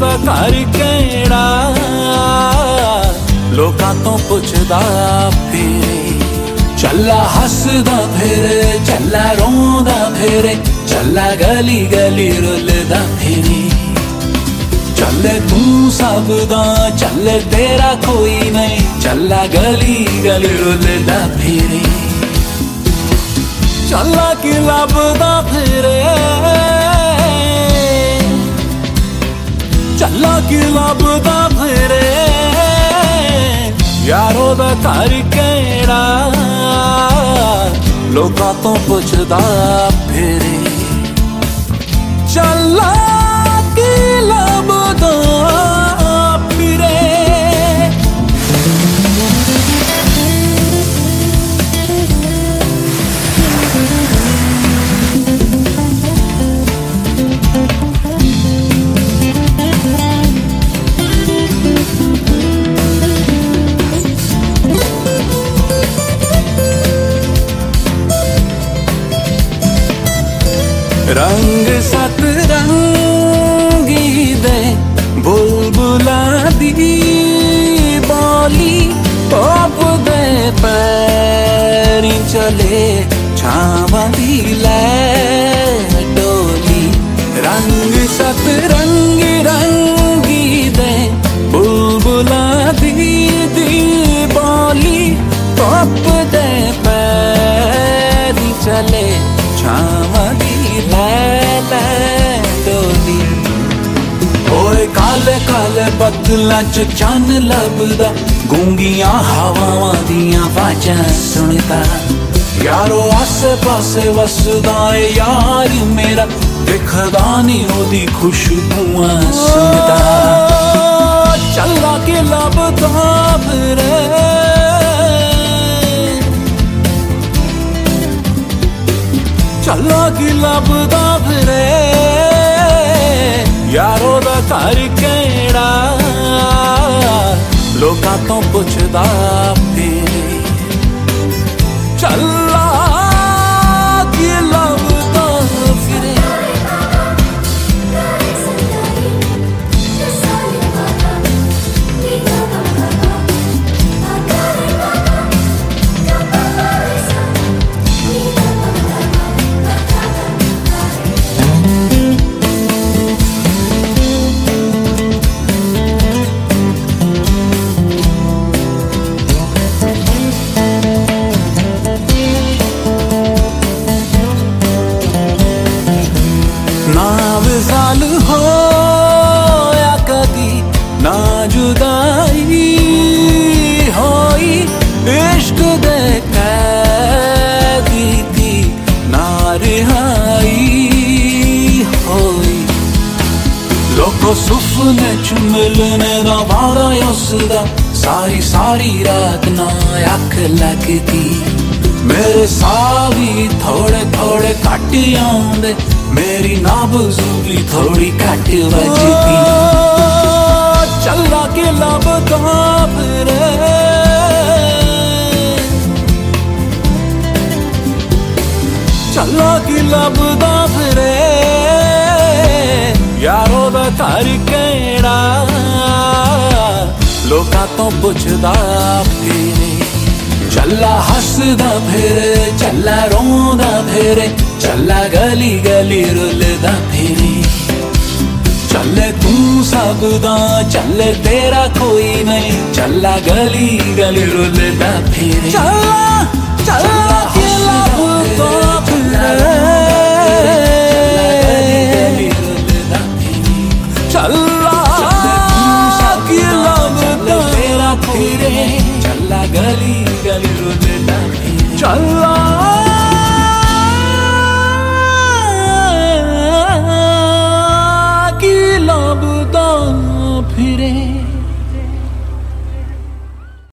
ਦਾ ਘਰ ਕਿਹੜਾ ਲੋਕਾਂ ਤੋਂ ਪੁੱਛਦਾ ਫੇਰੇ ਚੱਲਾ ਹੱਸਦਾ ਫੇਰੇ ਚੱਲਾ ਰੋਂਦਾ ਫੇਰੇ ਚੱਲਾ ਗਲੀ ਗਲੀ ਰੁੱਲਦਾ ਫੇਰੇ ਚੱਲੇ ਤੂੰ ਸਭ ਦਾ ਚੱਲੇ ਤੇਰਾ ਕੋਈ ਨਹੀਂ ਚੱਲਾ ਗਲੀ ਗਲੀ ਰੁੱਲਦਾ ਫੇਰੇ ਚੱਲਾ ਕੀ ਲੱਭਦਾ ਫੇਰੇ ਚੱਲਾ ਕੀ ਲੱਭਦਾ ਫੇਰੇ। ਯਾਰੋ ਦਾ ਘਰ ਕਿਹੜਾ? ਲੋਕਾਂ ਤੋਂ ਪੁੱਛਦਾ ਫੇਰੇ। रंग सत सतरंगी दे, बुलबुला दी बोली पप दे पैरी चले, छावा दी ले डोली। रंग रंग रंगी दे, बुलबुला दी दी बोली पप दे पैरी चले, छावा ਚਲੇ ਛਾਵਾਂ ਦੀ ਲੈ ਡੋਲੀ ਓਏ ਕਾਲੇ ਕਾਲੇ ਬੱਦਲਾਂ ਚ ਚੰਨ ਲੱਭਦਾ, ਗੂੰਗੀਆਂ ਹਵਾਵਾਂ ਦੀਆਂ ਆਵਾਜ਼ਾਂ ਸੁਣਦਾ। ਯਾਰੋ ਆਸੇ ਪਾਸੇ ਵਸਦਾ ਏ ਯਾਰ ਮੇਰਾ, ਦਿਖਦਾ ਨਹੀਂ ਉਹਦੀ ਖੁਸ਼ਬੂਆਂ ਸੁਣਦਾ। ਚੱਲਾ ਕੇ ਲੱਭਦਾ ਫਿਰੇ। ਚੱਲਾ ਕੀ ਲੱਭਦਾ ਫਿਰੇ? ਯਾਰੋ ਦਾ ਘਰ ਕਿਹੜਾ? ਲੋਕਾਂ ਤੋਂ ਪੁੱਛਦਾ विसाल हो या कदी ना जुदाई सुफने च मिलने दा वादा उसदा, सारी सारी रात ना अख लगती ਮੇਰੇ ਸਾਹ ਵੀ ਥੋੜੇ ਥੋੜੇ ਘੱਟ ਆਉਂਦੇ ਮੇਰੀ ਨਬਜ਼ ਵੀ ਥੋੜੀ ਘੱਟ ਵੱਜਦੀ ਚੱਲਾ ਕੇ ਲੱਭਦਾ ਫਿਰੇ ਚੱਲਾ ਕੀ ਲੱਭਦਾ ਫਿਰੇ ਯਾਰੋ ਦਾ ਘਰ ਕਿਹੜਾ ਲੋਕਾਂ ਤੋਂ ਪੁੱਛਦਾ ਫਿਰੇ चला हसदा फेरे चला रोंदा फेरे चला गली गली रुलदा फेरे। चले तू सबदा चल तेरा कोई नहीं चला गली गली रुलदा फेरे। चला गली try